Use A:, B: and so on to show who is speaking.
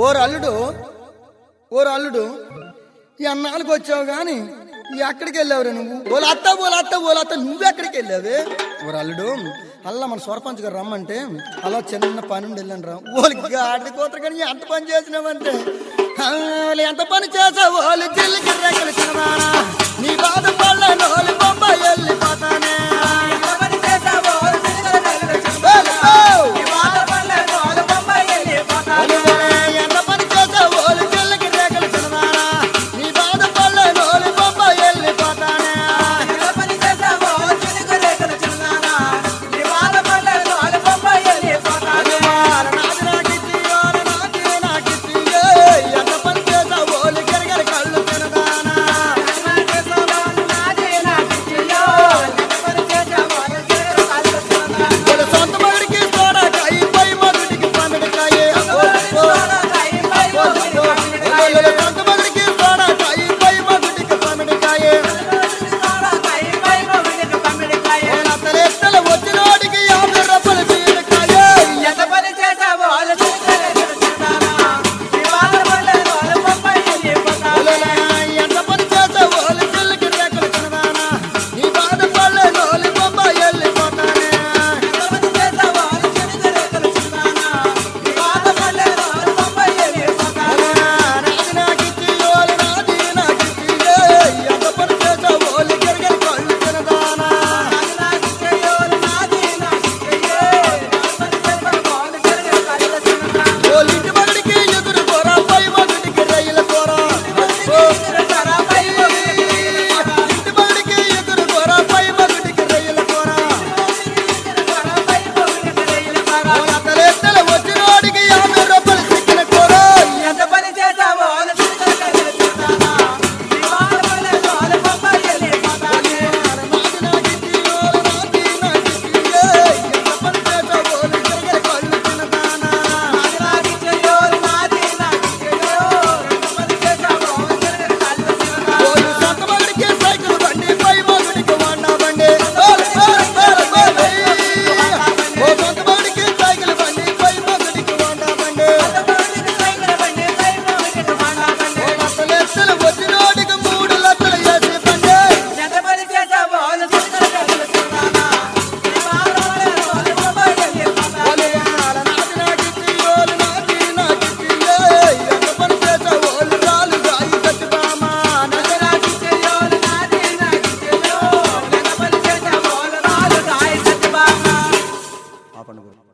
A: ఓరు అల్లుడు ఓరు అల్లుడు ఈ అన్నాళ్ళకి వచ్చావు గాని ఎక్కడికి వెళ్ళావురా నువ్వు? ఓల అత్త ఓల అత్త ఓల అత్త నువ్వెక్కడికి వెళ్ళావే? ఓరు అల్లుడు అలా మన సర్పంచ్ గారు రమ్మంటే అలా చిన్న పని ఉండి వెళ్ళాను రా. ఓలికి ఆడికి కోతరు కానీ ఎంత పని చేసినావంటే? ఎంత పని చేసావు? ఓలు జిల్లికి రెక్కలు చిన్నదానా నీ ahora te பண்ணுகிறோம்